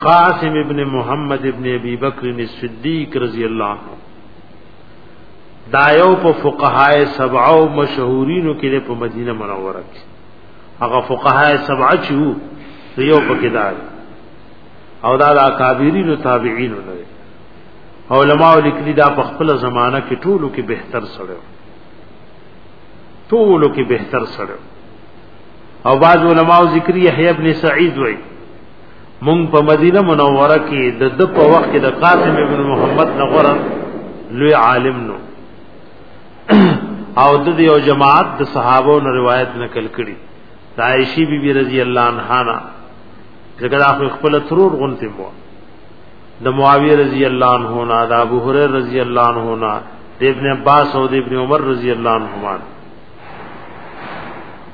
قاسم ابن محمد ابن ابي بکر الصديق رضی الله عنه دا یو په فقهای سبعه او مشهورینو کې په مدینه منوره کې هغه فقهای سبعه چې وو یو پکې دا او دا د اکابرین او تابعین نه علماء لیکلي دا په خپل زمانہ کې ټولو کې بهتر سره ټولو کې بهتر سره او بعض علماء ذکر یحیی ابن سعید وایي مونږ په مدینه منوره کې د د په وخت کې د قاسم ابن محمد نغره لوی عالم نو او د یو جماعت د صحابو نو روایت نقل کړي عائشی بی بی رضی الله عنها نا ځکه دا خپل ترور غونته مو د معاویه رضی الله عنه نا د ابو هريره رضی الله عنه نا د ابن عباس او د ابن عمر رضی الله عنهما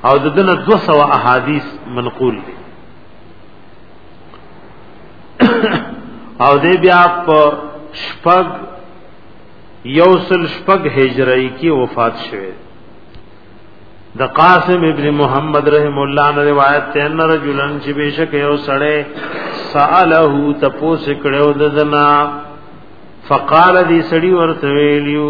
او د دنه 200 احادیث منقول دي او دې بیا په شپږ یوصل شپږ هجری کې وفات شوه د قاسم ابن محمد رحم الله نے روایت ته ان رجلن چې بشک یو سړی ساله تپوس کړو ددنا فقال دی سړی ورته ویلیو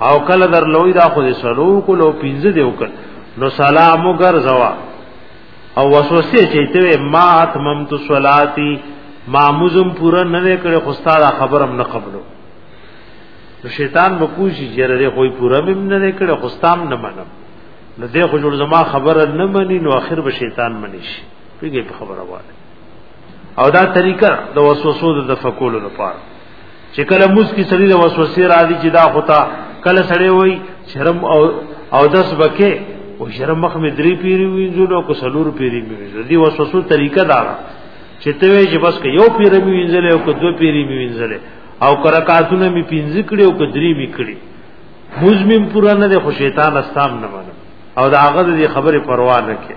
او کله در لوی دا خو دې سلو کو لو پینځه دی وکړ نو سلام وګرځوا او وسوسه چې ته ما اتممت صلاتی ما مزم پورا نه کړې خو ستاره خبرم نه قبلو نو شیطان به کوشي چې رې خو پورا مم نه کړې خو ستام نه منم نو دې خو جوړ زما خبره نه مني نو اخر به شیطان مني شي پیږي په خبره وایي او دا طریقه د وسوسو د تفکر لپاره چې کله موس کې سړي د وسوسې راځي چې دا خطا کله سړي وای شرم او او دس بکې او شرم مخ مې درې پیری وینځل او کو سلور پیری مې وینځل دی وسوسو طریقه دا چې ته وې چې بس یو پیری مې وینځل او کو دو پیری مې وینځل او کرکاتونه مې پینځ کړي او کو درې مې کړي موز مې پورا نه د خو شیطان استام نه منم او دا هغه د خبره پروا نه کوي